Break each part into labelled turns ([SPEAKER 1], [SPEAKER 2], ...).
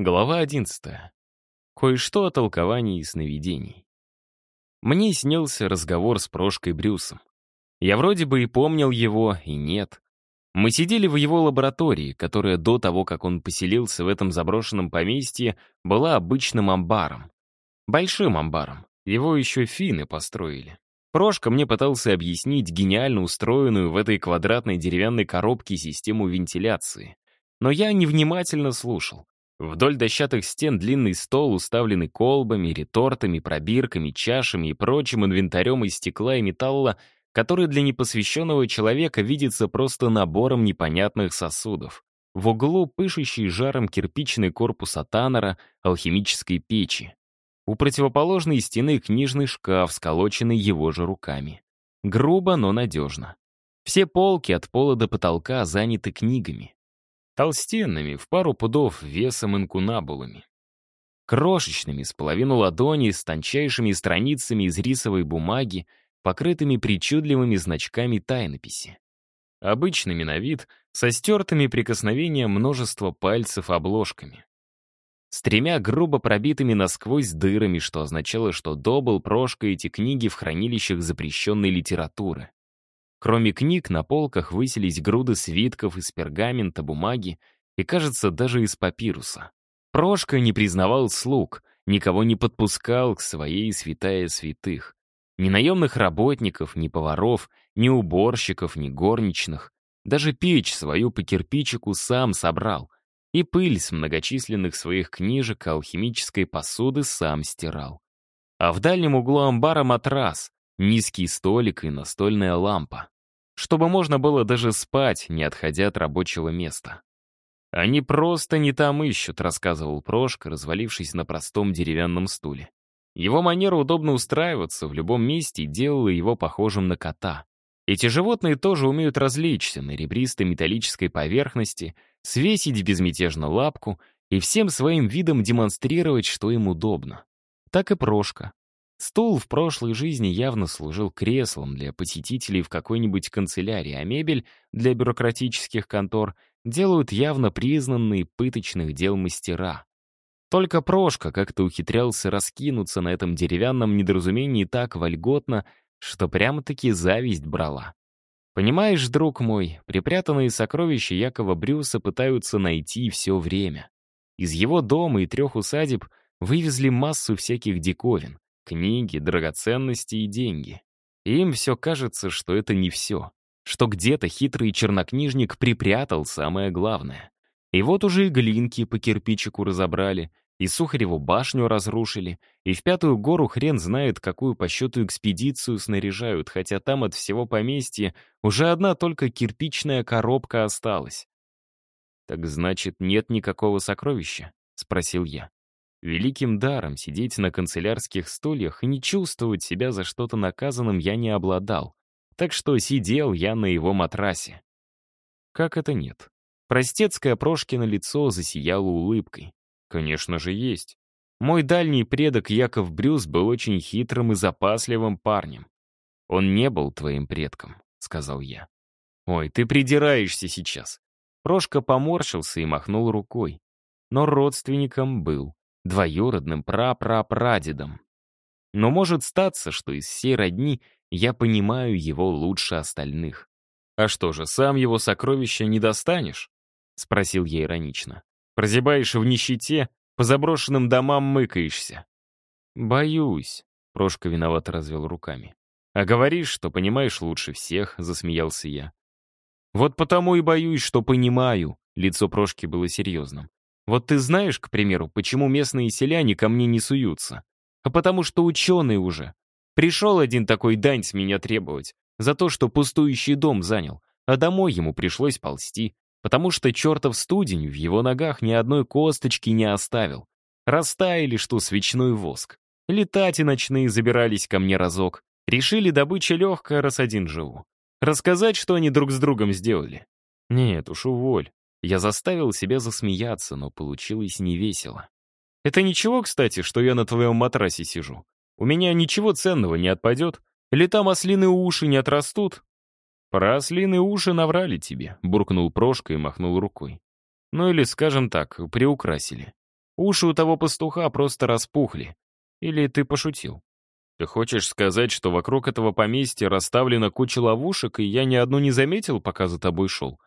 [SPEAKER 1] Глава 11. Кое-что о толковании сновидений. Мне снился разговор с Прошкой Брюсом. Я вроде бы и помнил его, и нет. Мы сидели в его лаборатории, которая до того, как он поселился в этом заброшенном поместье, была обычным амбаром. Большим амбаром. Его еще финны построили. Прошка мне пытался объяснить гениально устроенную в этой квадратной деревянной коробке систему вентиляции. Но я невнимательно слушал. Вдоль дощатых стен длинный стол, уставленный колбами, ретортами, пробирками, чашами и прочим инвентарем из стекла и металла, который для непосвященного человека видится просто набором непонятных сосудов. В углу пышущий жаром кирпичный корпус Атанера алхимической печи. У противоположной стены книжный шкаф, сколоченный его же руками. Грубо, но надежно. Все полки от пола до потолка заняты книгами толстенными, в пару пудов весом инкунабулами. Крошечными, с половину ладони, с тончайшими страницами из рисовой бумаги, покрытыми причудливыми значками тайнописи. Обычными на вид, со стертыми прикосновением множества пальцев обложками. С тремя грубо пробитыми насквозь дырами, что означало, что добыл Прошка эти книги в хранилищах запрещенной литературы. Кроме книг, на полках высились груды свитков из пергамента, бумаги и, кажется, даже из папируса. Прошка не признавал слуг, никого не подпускал к своей святая святых. Ни наемных работников, ни поваров, ни уборщиков, ни горничных. Даже печь свою по кирпичику сам собрал. И пыль с многочисленных своих книжек алхимической посуды сам стирал. А в дальнем углу амбара матрас, низкий столик и настольная лампа. Чтобы можно было даже спать, не отходя от рабочего места. «Они просто не там ищут», — рассказывал Прошка, развалившись на простом деревянном стуле. Его манера удобно устраиваться в любом месте делала его похожим на кота. Эти животные тоже умеют развлечься на ребристой металлической поверхности, свесить безмятежно лапку и всем своим видом демонстрировать, что им удобно. Так и Прошка. Стул в прошлой жизни явно служил креслом для посетителей в какой-нибудь канцелярии, а мебель для бюрократических контор делают явно признанные пыточных дел мастера. Только Прошка как-то ухитрялся раскинуться на этом деревянном недоразумении так вольготно, что прямо-таки зависть брала. Понимаешь, друг мой, припрятанные сокровища Якова Брюса пытаются найти все время. Из его дома и трех усадеб вывезли массу всяких диковин. Книги, драгоценности и деньги. И им все кажется, что это не все. Что где-то хитрый чернокнижник припрятал самое главное. И вот уже и глинки по кирпичику разобрали, и Сухареву башню разрушили, и в Пятую гору хрен знает, какую по счету экспедицию снаряжают, хотя там от всего поместья уже одна только кирпичная коробка осталась. «Так значит, нет никакого сокровища?» — спросил я. Великим даром сидеть на канцелярских стульях и не чувствовать себя за что-то наказанным я не обладал. Так что сидел я на его матрасе. Как это нет? Простецкое Прошкино лицо засияло улыбкой. Конечно же, есть. Мой дальний предок Яков Брюс был очень хитрым и запасливым парнем. Он не был твоим предком, сказал я. Ой, ты придираешься сейчас. Прошка поморщился и махнул рукой. Но родственником был двоюродным прапрапрадедом. Но может статься, что из всей родни я понимаю его лучше остальных. «А что же, сам его сокровища не достанешь?» — спросил я иронично. «Прозябаешь в нищете, по заброшенным домам мыкаешься». «Боюсь», — Прошка виновато развел руками. «А говоришь, что понимаешь лучше всех», — засмеялся я. «Вот потому и боюсь, что понимаю», — лицо Прошки было серьезным. Вот ты знаешь, к примеру, почему местные селяне ко мне не суются? А потому что ученый уже. Пришел один такой дань с меня требовать за то, что пустующий дом занял, а домой ему пришлось ползти, потому что чертов студень в его ногах ни одной косточки не оставил. Растаяли, что свечной воск. Летать и ночные забирались ко мне разок. Решили, добыча легкая, раз один живу. Рассказать, что они друг с другом сделали? Нет уж, уволь. Я заставил себя засмеяться, но получилось невесело. «Это ничего, кстати, что я на твоем матрасе сижу? У меня ничего ценного не отпадет? Или там ослиные уши не отрастут?» «Про ослиные уши наврали тебе», — буркнул Прошка и махнул рукой. «Ну или, скажем так, приукрасили. Уши у того пастуха просто распухли. Или ты пошутил? Ты хочешь сказать, что вокруг этого поместья расставлена куча ловушек, и я ни одну не заметил, пока за тобой шел?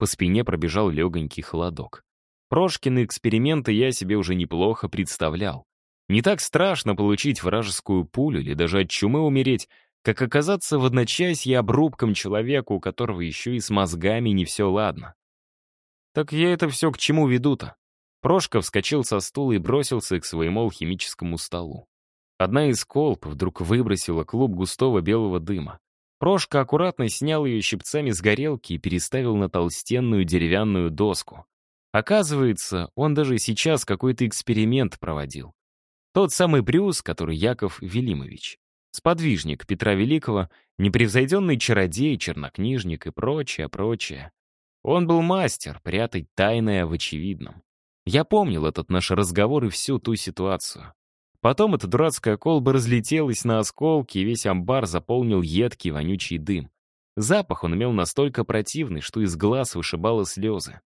[SPEAKER 1] По спине пробежал легонький холодок. Прошкины эксперименты я себе уже неплохо представлял. Не так страшно получить вражескую пулю или даже от чумы умереть, как оказаться в одночасье обрубком человека, у которого еще и с мозгами не все ладно. Так я это все к чему веду-то? Прошка вскочил со стула и бросился к своему алхимическому столу. Одна из колб вдруг выбросила клуб густого белого дыма. Прошка аккуратно снял ее щипцами с горелки и переставил на толстенную деревянную доску. Оказывается, он даже сейчас какой-то эксперимент проводил. Тот самый Брюс, который Яков Велимович. Сподвижник Петра Великого, непревзойденный чародей, чернокнижник и прочее, прочее. Он был мастер прятать тайное в очевидном. Я помнил этот наш разговор и всю ту ситуацию. Потом эта дурацкая колба разлетелась на осколки, и весь амбар заполнил едкий вонючий дым. Запах он имел настолько противный, что из глаз вышибало слезы.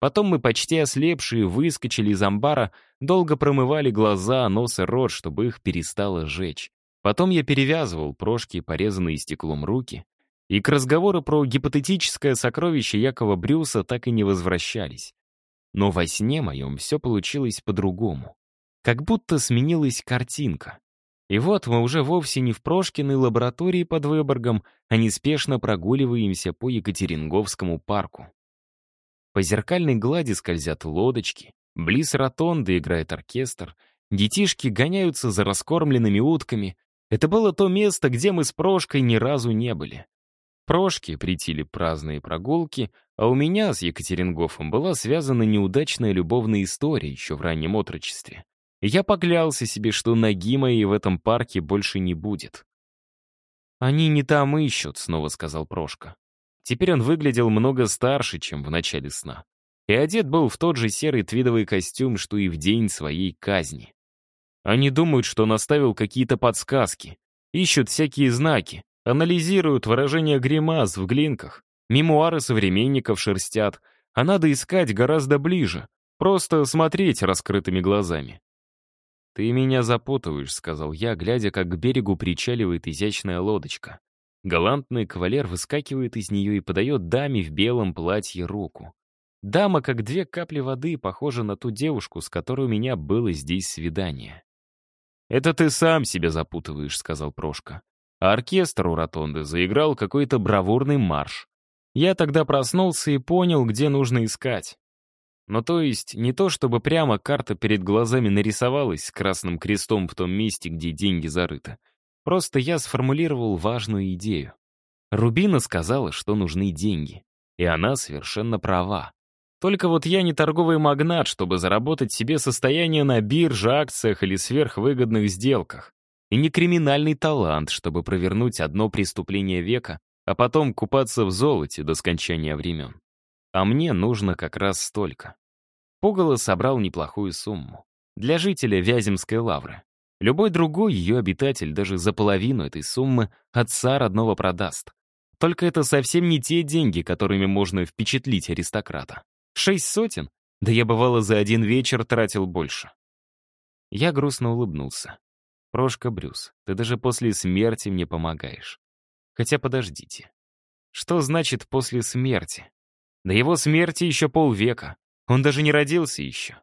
[SPEAKER 1] Потом мы, почти ослепшие, выскочили из амбара, долго промывали глаза, нос и рот, чтобы их перестало жечь. Потом я перевязывал прошки, порезанные стеклом руки, и к разговору про гипотетическое сокровище Якова Брюса так и не возвращались. Но во сне моем все получилось по-другому. Как будто сменилась картинка. И вот мы уже вовсе не в Прошкиной лаборатории под Выборгом, а неспешно прогуливаемся по Екатеринговскому парку. По зеркальной глади скользят лодочки, близ ротонды играет оркестр, детишки гоняются за раскормленными утками. Это было то место, где мы с Прошкой ни разу не были. Прошке притили праздные прогулки, а у меня с Екатерингофом была связана неудачная любовная история еще в раннем отрочестве. Я поклялся себе, что ноги моей в этом парке больше не будет. «Они не там ищут», — снова сказал Прошка. Теперь он выглядел много старше, чем в начале сна. И одет был в тот же серый твидовый костюм, что и в день своей казни. Они думают, что он оставил какие-то подсказки, ищут всякие знаки, Анализируют выражения гримас в глинках, мемуары современников шерстят, а надо искать гораздо ближе, просто смотреть раскрытыми глазами. «Ты меня запутываешь», — сказал я, глядя, как к берегу причаливает изящная лодочка. Галантный кавалер выскакивает из нее и подает даме в белом платье руку. Дама, как две капли воды, похожа на ту девушку, с которой у меня было здесь свидание. «Это ты сам себя запутываешь», — сказал Прошка а оркестр у ротонды заиграл какой-то бравурный марш. Я тогда проснулся и понял, где нужно искать. Но то есть не то, чтобы прямо карта перед глазами нарисовалась с красным крестом в том месте, где деньги зарыты. Просто я сформулировал важную идею. Рубина сказала, что нужны деньги. И она совершенно права. Только вот я не торговый магнат, чтобы заработать себе состояние на бирже, акциях или сверхвыгодных сделках и не криминальный талант, чтобы провернуть одно преступление века, а потом купаться в золоте до скончания времен. А мне нужно как раз столько. Пугало собрал неплохую сумму. Для жителя Вяземской лавры. Любой другой ее обитатель даже за половину этой суммы отца родного продаст. Только это совсем не те деньги, которыми можно впечатлить аристократа. Шесть сотен? Да я, бывало, за один вечер тратил больше. Я грустно улыбнулся. Прошка Брюс, ты даже после смерти мне помогаешь. Хотя подождите. Что значит «после смерти»? До его смерти еще полвека. Он даже не родился еще.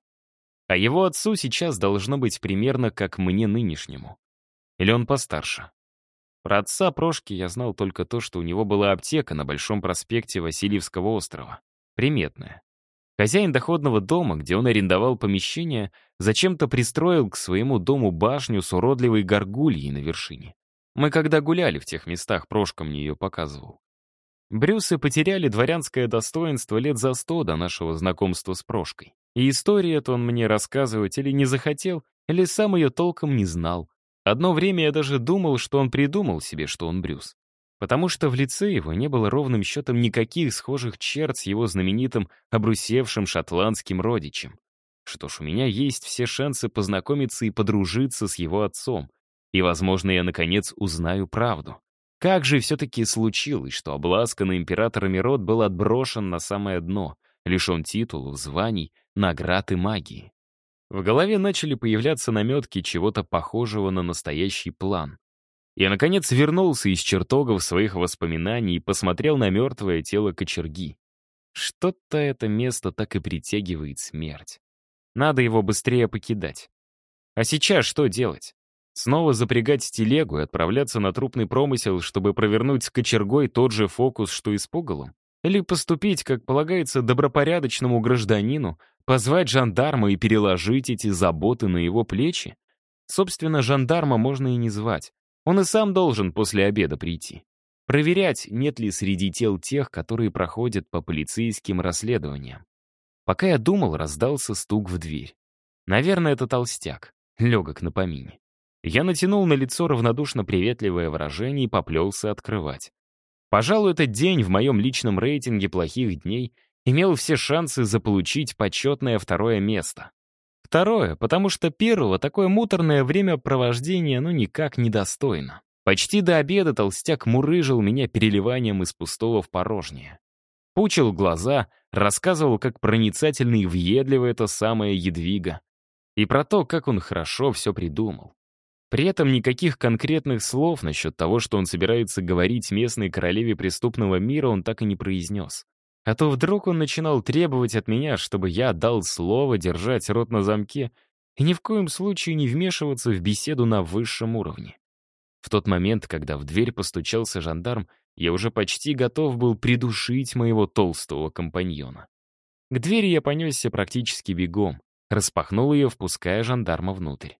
[SPEAKER 1] А его отцу сейчас должно быть примерно как мне нынешнему. Или он постарше. Про отца Прошки я знал только то, что у него была аптека на Большом проспекте Васильевского острова. Приметная. Хозяин доходного дома, где он арендовал помещение, зачем-то пристроил к своему дому башню с уродливой горгульей на вершине. Мы когда гуляли в тех местах, Прошка мне ее показывал. Брюсы потеряли дворянское достоинство лет за сто до нашего знакомства с Прошкой. И историю эту он мне рассказывать или не захотел, или сам ее толком не знал. Одно время я даже думал, что он придумал себе, что он Брюс потому что в лице его не было ровным счетом никаких схожих черт с его знаменитым обрусевшим шотландским родичем. Что ж, у меня есть все шансы познакомиться и подружиться с его отцом, и, возможно, я, наконец, узнаю правду. Как же все-таки случилось, что обласканный императорами род был отброшен на самое дно, лишен титулов, званий, наград и магии? В голове начали появляться наметки чего-то похожего на настоящий план. Я, наконец, вернулся из чертогов своих воспоминаний и посмотрел на мертвое тело кочерги. Что-то это место так и притягивает смерть. Надо его быстрее покидать. А сейчас что делать? Снова запрягать телегу и отправляться на трупный промысел, чтобы провернуть с кочергой тот же фокус, что и с пугалом? Или поступить, как полагается добропорядочному гражданину, позвать жандарма и переложить эти заботы на его плечи? Собственно, жандарма можно и не звать. Он и сам должен после обеда прийти. Проверять, нет ли среди тел тех, которые проходят по полицейским расследованиям. Пока я думал, раздался стук в дверь. Наверное, это толстяк, легок на помине. Я натянул на лицо равнодушно приветливое выражение и поплелся открывать. Пожалуй, этот день в моем личном рейтинге плохих дней имел все шансы заполучить почетное второе место. Второе, потому что первого такое муторное времяпровождение ну никак не достойно. Почти до обеда толстяк мурыжил меня переливанием из пустого в порожнее. Пучил глаза, рассказывал, как проницательно и въедливо это самое Едвига. И про то, как он хорошо все придумал. При этом никаких конкретных слов насчет того, что он собирается говорить местной королеве преступного мира, он так и не произнес. А то вдруг он начинал требовать от меня, чтобы я дал слово держать рот на замке и ни в коем случае не вмешиваться в беседу на высшем уровне. В тот момент, когда в дверь постучался жандарм, я уже почти готов был придушить моего толстого компаньона. К двери я понесся практически бегом, распахнул ее, впуская жандарма внутрь.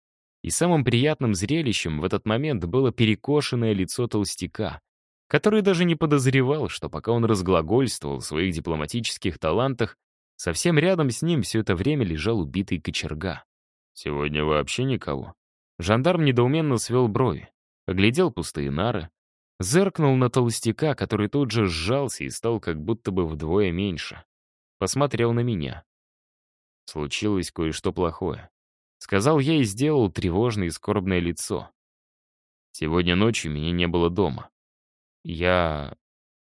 [SPEAKER 1] И самым приятным зрелищем в этот момент было перекошенное лицо толстяка, который даже не подозревал, что пока он разглагольствовал в своих дипломатических талантах, совсем рядом с ним все это время лежал убитый кочерга. «Сегодня вообще никого?» Жандарм недоуменно свел брови, оглядел пустые нары, зеркнул на толстяка, который тут же сжался и стал как будто бы вдвое меньше. Посмотрел на меня. Случилось кое-что плохое. Сказал я и сделал тревожное и скорбное лицо. Сегодня ночью меня не было дома. Я...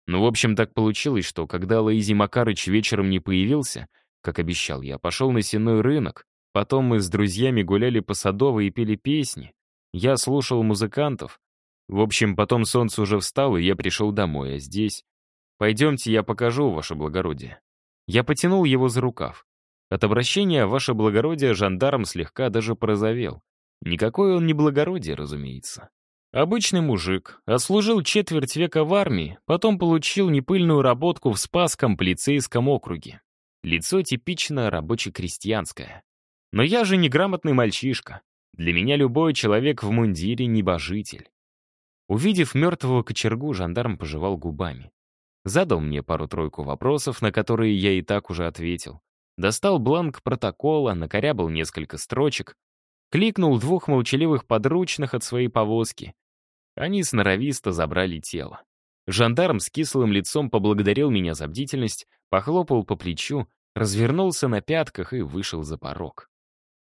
[SPEAKER 1] Ну, в общем, так получилось, что когда Лаизи Макарыч вечером не появился, как обещал, я пошел на сенной рынок, потом мы с друзьями гуляли по Садовой и пели песни. Я слушал музыкантов. В общем, потом солнце уже встало, и я пришел домой, а здесь... Пойдемте, я покажу, ваше благородие. Я потянул его за рукав. От обращения, ваше благородие, жандарм слегка даже порозовел. Никакой он не благородие, разумеется. Обычный мужик, отслужил четверть века в армии, потом получил непыльную работку в Спасском полицейском округе. Лицо типично рабоче-крестьянское. Но я же неграмотный мальчишка. Для меня любой человек в мундире — небожитель. Увидев мертвого кочергу, жандарм пожевал губами. Задал мне пару-тройку вопросов, на которые я и так уже ответил. Достал бланк протокола, накорябал несколько строчек, кликнул двух молчаливых подручных от своей повозки. Они сноровисто забрали тело. Жандарм с кислым лицом поблагодарил меня за бдительность, похлопал по плечу, развернулся на пятках и вышел за порог.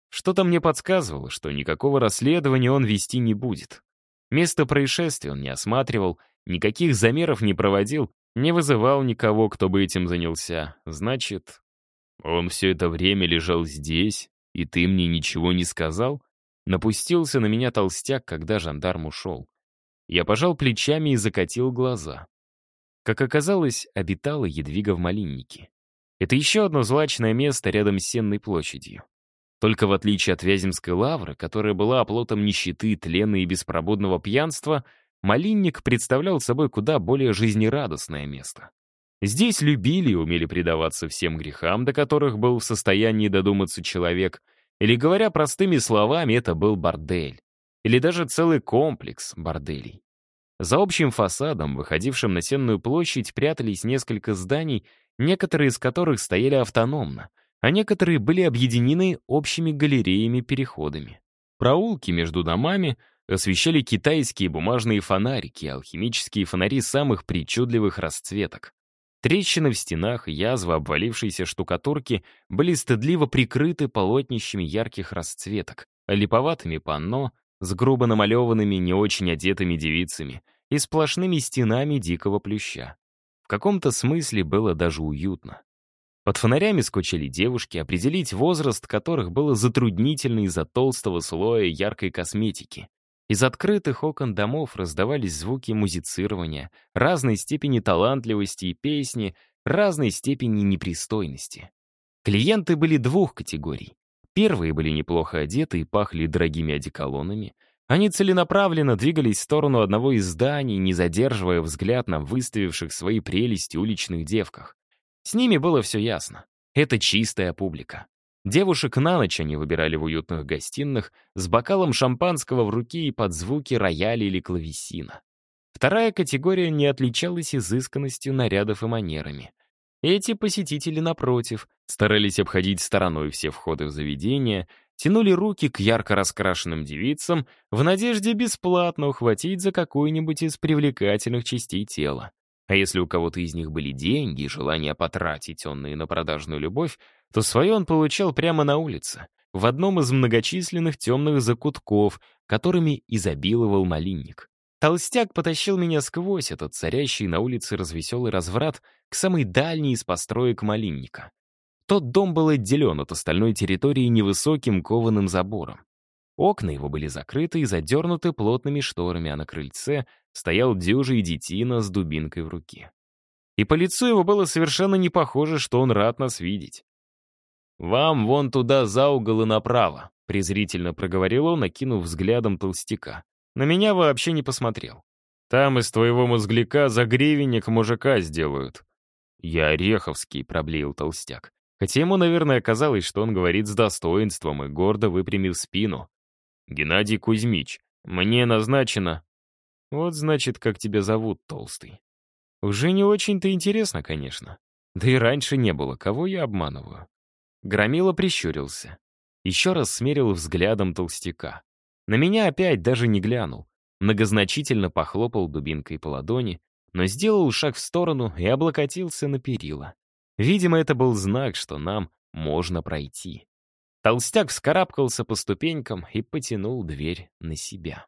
[SPEAKER 1] Что-то мне подсказывало, что никакого расследования он вести не будет. Место происшествия он не осматривал, никаких замеров не проводил, не вызывал никого, кто бы этим занялся. Значит, «Он все это время лежал здесь, и ты мне ничего не сказал?» Напустился на меня толстяк, когда жандарм ушел. Я пожал плечами и закатил глаза. Как оказалось, обитала Едвига в Малиннике. Это еще одно злачное место рядом с Сенной площадью. Только в отличие от Вяземской лавры, которая была оплотом нищеты, тлена и беспробудного пьянства, Малинник представлял собой куда более жизнерадостное место. Здесь любили и умели предаваться всем грехам, до которых был в состоянии додуматься человек, или, говоря простыми словами, это был бордель. Или даже целый комплекс борделей. За общим фасадом, выходившим на Сенную площадь, прятались несколько зданий, некоторые из которых стояли автономно, а некоторые были объединены общими галереями-переходами. Проулки между домами освещали китайские бумажные фонарики, алхимические фонари самых причудливых расцветок. Трещины в стенах, язвы обвалившейся штукатурки были стыдливо прикрыты полотнищами ярких расцветок, липоватыми панно с грубо намалеванными, не очень одетыми девицами и сплошными стенами дикого плюща. В каком-то смысле было даже уютно. Под фонарями скучали девушки, определить возраст которых было затруднительно из-за толстого слоя яркой косметики. Из открытых окон домов раздавались звуки музицирования, разной степени талантливости и песни, разной степени непристойности. Клиенты были двух категорий. Первые были неплохо одеты и пахли дорогими одеколонами. Они целенаправленно двигались в сторону одного из зданий, не задерживая взгляд на выставивших свои прелести уличных девках. С ними было все ясно. Это чистая публика. Девушек на ночь они выбирали в уютных гостиных с бокалом шампанского в руке и под звуки рояля или клавесина. Вторая категория не отличалась изысканностью нарядов и манерами. Эти посетители, напротив, старались обходить стороной все входы в заведение, тянули руки к ярко раскрашенным девицам в надежде бесплатно ухватить за какую-нибудь из привлекательных частей тела. А если у кого-то из них были деньги и желание потратить онные на продажную любовь, то свое он получал прямо на улице, в одном из многочисленных темных закутков, которыми изобиловал малинник. Толстяк потащил меня сквозь этот царящий на улице развеселый разврат к самой дальней из построек малинника. Тот дом был отделен от остальной территории невысоким кованым забором. Окна его были закрыты и задернуты плотными шторами, а на крыльце стоял дюжий детина с дубинкой в руке. И по лицу его было совершенно не похоже, что он рад нас видеть. «Вам вон туда за угол и направо», — презрительно проговорил он, накинув взглядом толстяка. На меня вообще не посмотрел. Там из твоего мозгляка за гривенник мужика сделают. Я Ореховский, проблеял толстяк. Хотя ему, наверное, казалось, что он говорит с достоинством и гордо выпрямил спину. «Геннадий Кузьмич, мне назначено...» «Вот, значит, как тебя зовут, Толстый». Уже не очень-то интересно, конечно. Да и раньше не было, кого я обманываю. Громила прищурился. Еще раз смерил взглядом толстяка. На меня опять даже не глянул. Многозначительно похлопал дубинкой по ладони, но сделал шаг в сторону и облокотился на перила. Видимо, это был знак, что нам можно пройти. Толстяк вскарабкался по ступенькам и потянул дверь на себя.